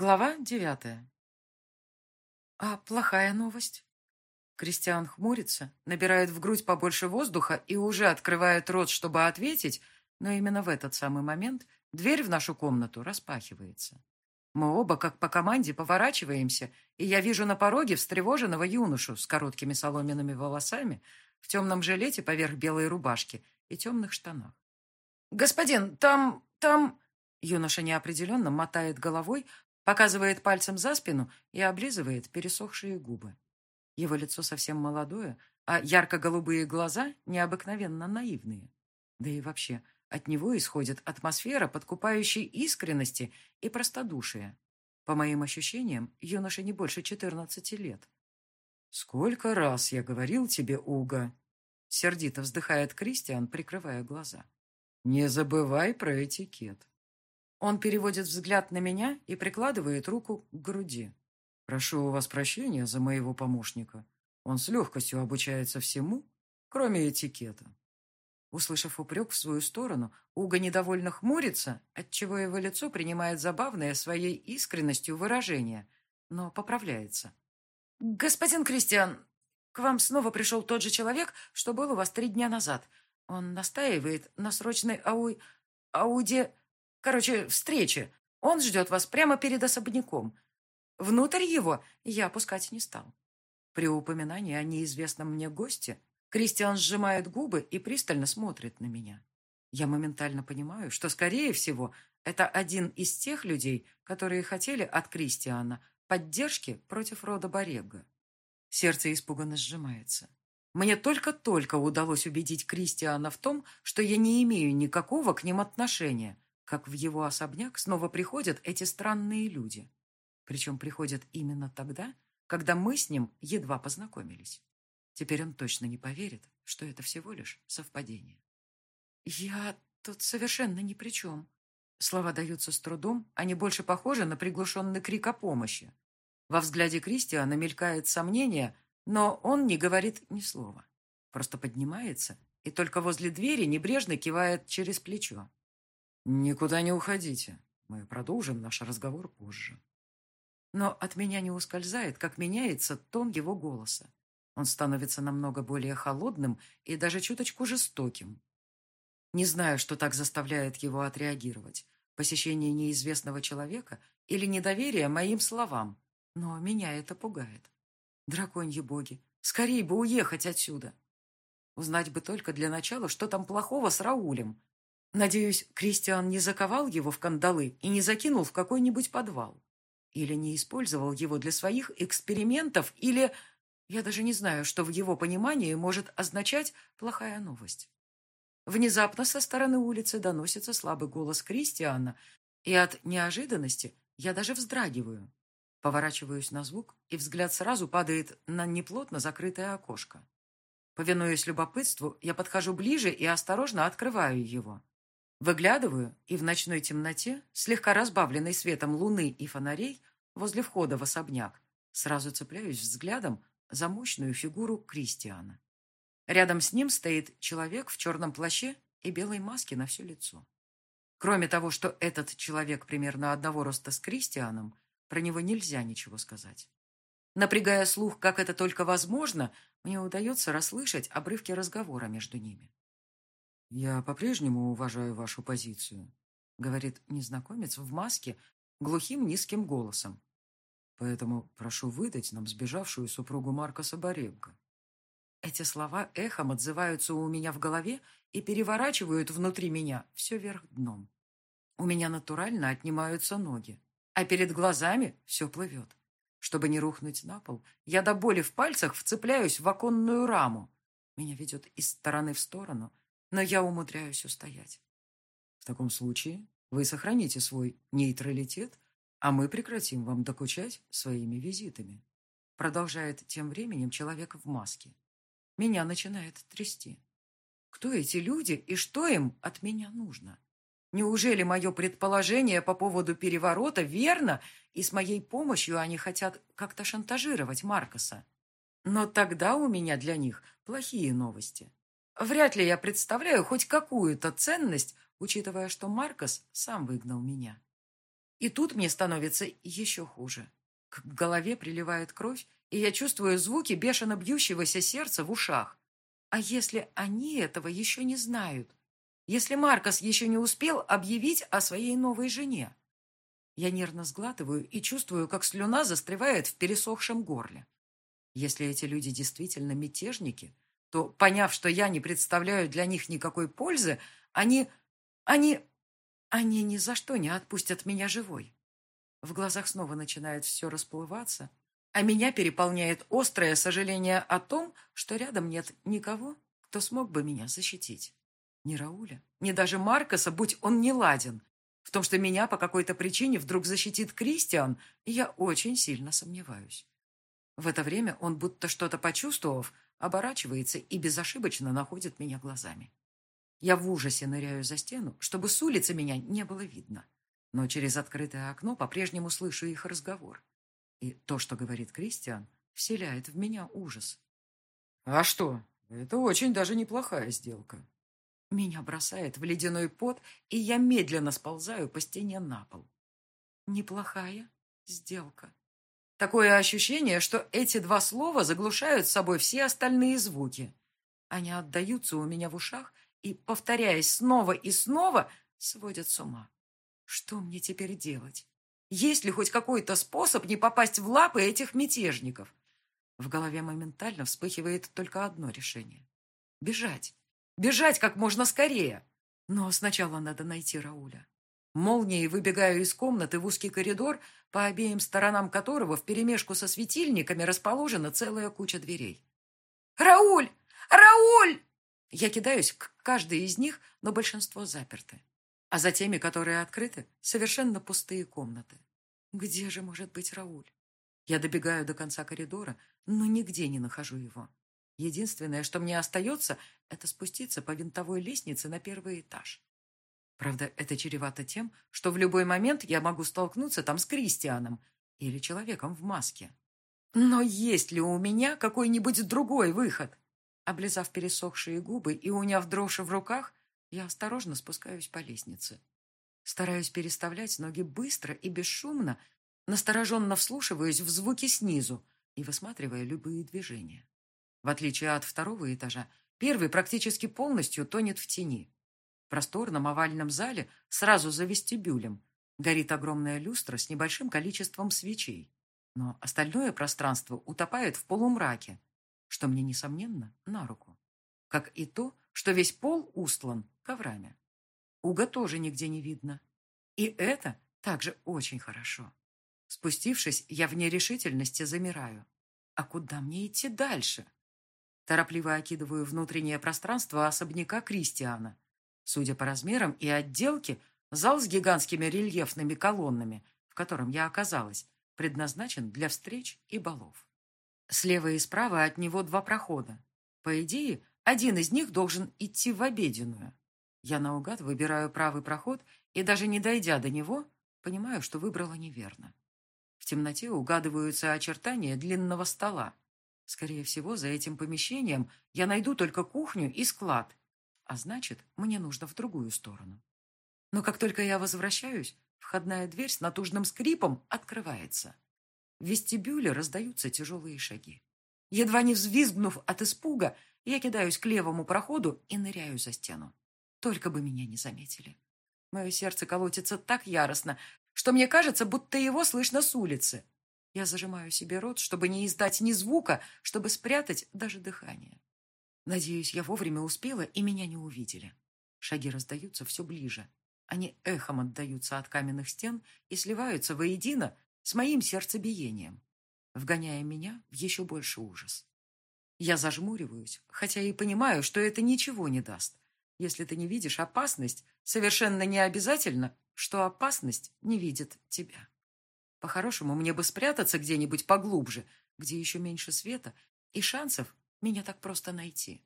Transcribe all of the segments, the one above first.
Глава девятая. А плохая новость? Кристиан хмурится, набирает в грудь побольше воздуха и уже открывает рот, чтобы ответить, но именно в этот самый момент дверь в нашу комнату распахивается. Мы оба, как по команде, поворачиваемся, и я вижу на пороге встревоженного юношу с короткими соломенными волосами, в темном жилете поверх белой рубашки и темных штанах. «Господин, там... там...» Юноша неопределенно мотает головой, показывает пальцем за спину и облизывает пересохшие губы. Его лицо совсем молодое, а ярко-голубые глаза необыкновенно наивные. Да и вообще, от него исходит атмосфера подкупающей искренности и простодушия. По моим ощущениям, юноше не больше четырнадцати лет. «Сколько раз я говорил тебе, Уга!» Сердито вздыхает Кристиан, прикрывая глаза. «Не забывай про этикет». Он переводит взгляд на меня и прикладывает руку к груди. «Прошу у вас прощения за моего помощника. Он с легкостью обучается всему, кроме этикета». Услышав упрек в свою сторону, Уга недовольно хмурится, отчего его лицо принимает забавное своей искренностью выражение, но поправляется. «Господин Кристиан, к вам снова пришел тот же человек, что был у вас три дня назад. Он настаивает на срочной ауи... ауде... Короче, встрече. Он ждет вас прямо перед особняком. Внутрь его я пускать не стал. При упоминании о неизвестном мне госте Кристиан сжимает губы и пристально смотрит на меня. Я моментально понимаю, что, скорее всего, это один из тех людей, которые хотели от Кристиана поддержки против рода Борега. Сердце испуганно сжимается. Мне только-только удалось убедить Кристиана в том, что я не имею никакого к ним отношения – как в его особняк снова приходят эти странные люди. Причем приходят именно тогда, когда мы с ним едва познакомились. Теперь он точно не поверит, что это всего лишь совпадение. «Я тут совершенно ни при чем». Слова даются с трудом, они больше похожи на приглушенный крик о помощи. Во взгляде Кристиана мелькает сомнение, но он не говорит ни слова. Просто поднимается и только возле двери небрежно кивает через плечо. «Никуда не уходите. Мы продолжим наш разговор позже». Но от меня не ускользает, как меняется тон его голоса. Он становится намного более холодным и даже чуточку жестоким. Не знаю, что так заставляет его отреагировать. Посещение неизвестного человека или недоверие моим словам. Но меня это пугает. Драконьи боги, скорее бы уехать отсюда. Узнать бы только для начала, что там плохого с Раулем, Надеюсь, Кристиан не заковал его в кандалы и не закинул в какой-нибудь подвал. Или не использовал его для своих экспериментов, или... Я даже не знаю, что в его понимании может означать плохая новость. Внезапно со стороны улицы доносится слабый голос Кристиана, и от неожиданности я даже вздрагиваю. Поворачиваюсь на звук, и взгляд сразу падает на неплотно закрытое окошко. Повинуясь любопытству, я подхожу ближе и осторожно открываю его. Выглядываю, и в ночной темноте, слегка разбавленной светом луны и фонарей, возле входа в особняк, сразу цепляюсь взглядом за мощную фигуру Кристиана. Рядом с ним стоит человек в черном плаще и белой маске на все лицо. Кроме того, что этот человек примерно одного роста с Кристианом, про него нельзя ничего сказать. Напрягая слух, как это только возможно, мне удается расслышать обрывки разговора между ними. «Я по-прежнему уважаю вашу позицию», — говорит незнакомец в маске глухим низким голосом. «Поэтому прошу выдать нам сбежавшую супругу Марка Соборенко». Эти слова эхом отзываются у меня в голове и переворачивают внутри меня все вверх дном. У меня натурально отнимаются ноги, а перед глазами все плывет. Чтобы не рухнуть на пол, я до боли в пальцах вцепляюсь в оконную раму. Меня ведет из стороны в сторону, но я умудряюсь устоять. В таком случае вы сохраните свой нейтралитет, а мы прекратим вам докучать своими визитами. Продолжает тем временем человек в маске. Меня начинает трясти. Кто эти люди и что им от меня нужно? Неужели мое предположение по поводу переворота верно, и с моей помощью они хотят как-то шантажировать Маркоса? Но тогда у меня для них плохие новости. Вряд ли я представляю хоть какую-то ценность, учитывая, что Маркос сам выгнал меня. И тут мне становится еще хуже. К голове приливает кровь, и я чувствую звуки бешено бьющегося сердца в ушах. А если они этого еще не знают? Если Маркос еще не успел объявить о своей новой жене? Я нервно сглатываю и чувствую, как слюна застревает в пересохшем горле. Если эти люди действительно мятежники, то, поняв, что я не представляю для них никакой пользы, они... они... они ни за что не отпустят меня живой. В глазах снова начинает все расплываться, а меня переполняет острое сожаление о том, что рядом нет никого, кто смог бы меня защитить. Ни Рауля, ни даже Маркоса, будь он не ладен. В том, что меня по какой-то причине вдруг защитит Кристиан, я очень сильно сомневаюсь. В это время он, будто что-то почувствовав, оборачивается и безошибочно находит меня глазами. Я в ужасе ныряю за стену, чтобы с улицы меня не было видно. Но через открытое окно по-прежнему слышу их разговор. И то, что говорит Кристиан, вселяет в меня ужас. «А что? Это очень даже неплохая сделка». Меня бросает в ледяной пот, и я медленно сползаю по стене на пол. Неплохая сделка. Такое ощущение, что эти два слова заглушают собой все остальные звуки. Они отдаются у меня в ушах и, повторяясь снова и снова, сводят с ума. Что мне теперь делать? Есть ли хоть какой-то способ не попасть в лапы этих мятежников? В голове моментально вспыхивает только одно решение. Бежать. Бежать как можно скорее. Но сначала надо найти Рауля. Молнией выбегаю из комнаты в узкий коридор, по обеим сторонам которого вперемешку со светильниками расположена целая куча дверей. «Рауль! Рауль!» Я кидаюсь к каждой из них, но большинство заперты. А за теми, которые открыты, совершенно пустые комнаты. Где же может быть Рауль? Я добегаю до конца коридора, но нигде не нахожу его. Единственное, что мне остается, это спуститься по винтовой лестнице на первый этаж. Правда, это чревато тем, что в любой момент я могу столкнуться там с Кристианом или человеком в маске. Но есть ли у меня какой-нибудь другой выход? Облизав пересохшие губы и уняв дрожь в руках, я осторожно спускаюсь по лестнице. Стараюсь переставлять ноги быстро и бесшумно, настороженно вслушиваясь в звуки снизу и высматривая любые движения. В отличие от второго этажа, первый практически полностью тонет в тени. В просторном овальном зале, сразу за вестибюлем, горит огромная люстра с небольшим количеством свечей. Но остальное пространство утопает в полумраке, что мне, несомненно, на руку. Как и то, что весь пол устлан коврами. Уга тоже нигде не видно. И это также очень хорошо. Спустившись, я в нерешительности замираю. А куда мне идти дальше? Торопливо окидываю внутреннее пространство особняка Кристиана. Судя по размерам и отделке, зал с гигантскими рельефными колоннами, в котором я оказалась, предназначен для встреч и балов. Слева и справа от него два прохода. По идее, один из них должен идти в обеденную. Я наугад выбираю правый проход и, даже не дойдя до него, понимаю, что выбрала неверно. В темноте угадываются очертания длинного стола. Скорее всего, за этим помещением я найду только кухню и склад, а значит, мне нужно в другую сторону. Но как только я возвращаюсь, входная дверь с натужным скрипом открывается. В вестибюле раздаются тяжелые шаги. Едва не взвизгнув от испуга, я кидаюсь к левому проходу и ныряю за стену. Только бы меня не заметили. Мое сердце колотится так яростно, что мне кажется, будто его слышно с улицы. Я зажимаю себе рот, чтобы не издать ни звука, чтобы спрятать даже дыхание. Надеюсь, я вовремя успела, и меня не увидели. Шаги раздаются все ближе. Они эхом отдаются от каменных стен и сливаются воедино с моим сердцебиением, вгоняя меня в еще больше ужас. Я зажмуриваюсь, хотя и понимаю, что это ничего не даст. Если ты не видишь опасность, совершенно не обязательно, что опасность не видит тебя. По-хорошему, мне бы спрятаться где-нибудь поглубже, где еще меньше света, и шансов меня так просто найти.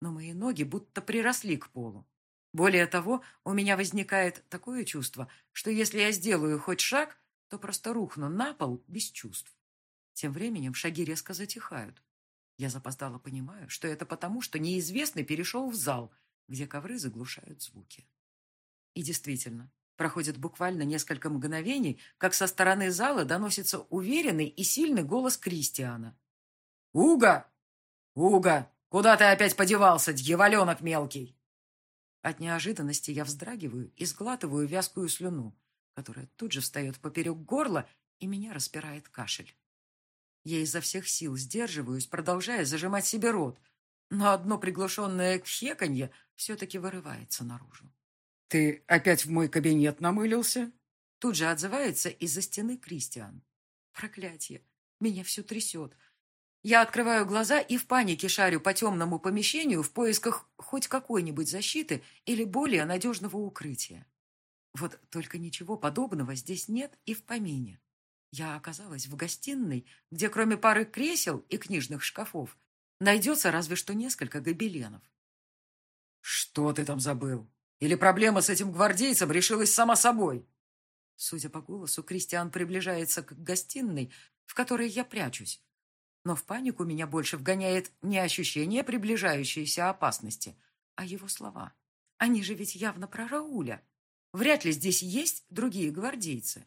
Но мои ноги будто приросли к полу. Более того, у меня возникает такое чувство, что если я сделаю хоть шаг, то просто рухну на пол без чувств. Тем временем шаги резко затихают. Я запоздало понимаю, что это потому, что неизвестный перешел в зал, где ковры заглушают звуки. И действительно, Проходит буквально несколько мгновений, как со стороны зала доносится уверенный и сильный голос Кристиана. «Уга! Уга! Куда ты опять подевался, дьяволенок мелкий?» От неожиданности я вздрагиваю и сглатываю вязкую слюну, которая тут же встает поперек горла, и меня распирает кашель. Я изо всех сил сдерживаюсь, продолжая зажимать себе рот, но одно приглушенное кхеканье все-таки вырывается наружу. «Ты опять в мой кабинет намылился?» Тут же отзывается из-за стены Кристиан. Проклятие! Меня все трясет. Я открываю глаза и в панике шарю по темному помещению в поисках хоть какой-нибудь защиты или более надежного укрытия. Вот только ничего подобного здесь нет и в помине. Я оказалась в гостиной, где кроме пары кресел и книжных шкафов найдется разве что несколько гобеленов. «Что ты там забыл? Или проблема с этим гвардейцем решилась сама собой?» Судя по голосу, Кристиан приближается к гостиной, в которой я прячусь. Но в панику меня больше вгоняет не ощущение приближающейся опасности, а его слова. Они же ведь явно про Рауля. Вряд ли здесь есть другие гвардейцы.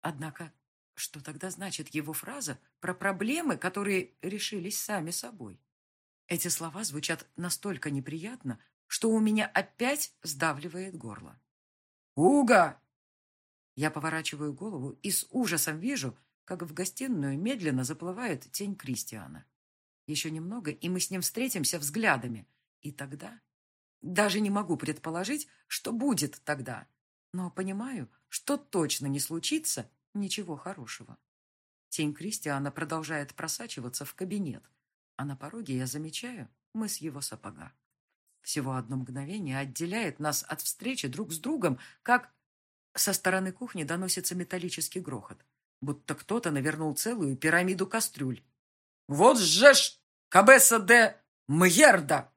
Однако, что тогда значит его фраза про проблемы, которые решились сами собой? Эти слова звучат настолько неприятно, что у меня опять сдавливает горло. «Уга!» Я поворачиваю голову и с ужасом вижу, как в гостиную медленно заплывает тень Кристиана. Еще немного, и мы с ним встретимся взглядами. И тогда... Даже не могу предположить, что будет тогда. Но понимаю, что точно не случится ничего хорошего. Тень Кристиана продолжает просачиваться в кабинет, а на пороге я замечаю мы с его сапога. Всего одно мгновение отделяет нас от встречи друг с другом, как со стороны кухни доносится металлический грохот будто кто-то навернул целую пирамиду кастрюль. «Вот же ж! Кабеса де Мьерда!»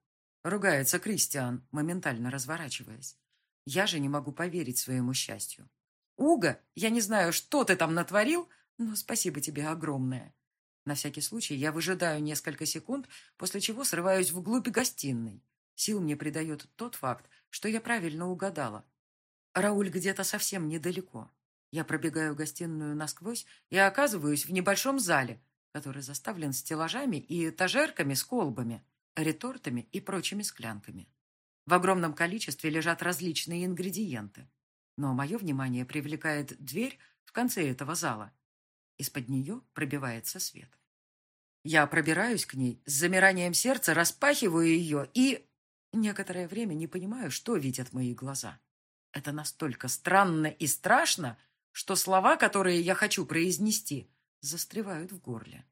ругается Кристиан, моментально разворачиваясь. Я же не могу поверить своему счастью. «Уга, я не знаю, что ты там натворил, но спасибо тебе огромное». На всякий случай я выжидаю несколько секунд, после чего срываюсь вглубь гостиной. Сил мне придает тот факт, что я правильно угадала. Рауль где-то совсем недалеко. Я пробегаю гостиную насквозь и оказываюсь в небольшом зале, который заставлен стеллажами и этажерками с колбами, ретортами и прочими склянками. В огромном количестве лежат различные ингредиенты. Но мое внимание привлекает дверь в конце этого зала. Из-под нее пробивается свет. Я пробираюсь к ней, с замиранием сердца распахиваю ее и... Некоторое время не понимаю, что видят мои глаза. Это настолько странно и страшно, что слова, которые я хочу произнести, застревают в горле.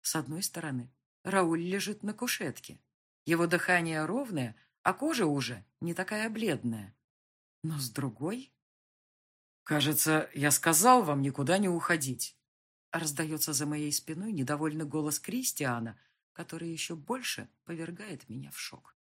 С одной стороны, Рауль лежит на кушетке. Его дыхание ровное, а кожа уже не такая бледная. Но с другой... «Кажется, я сказал вам никуда не уходить», раздается за моей спиной недовольный голос Кристиана, который еще больше повергает меня в шок.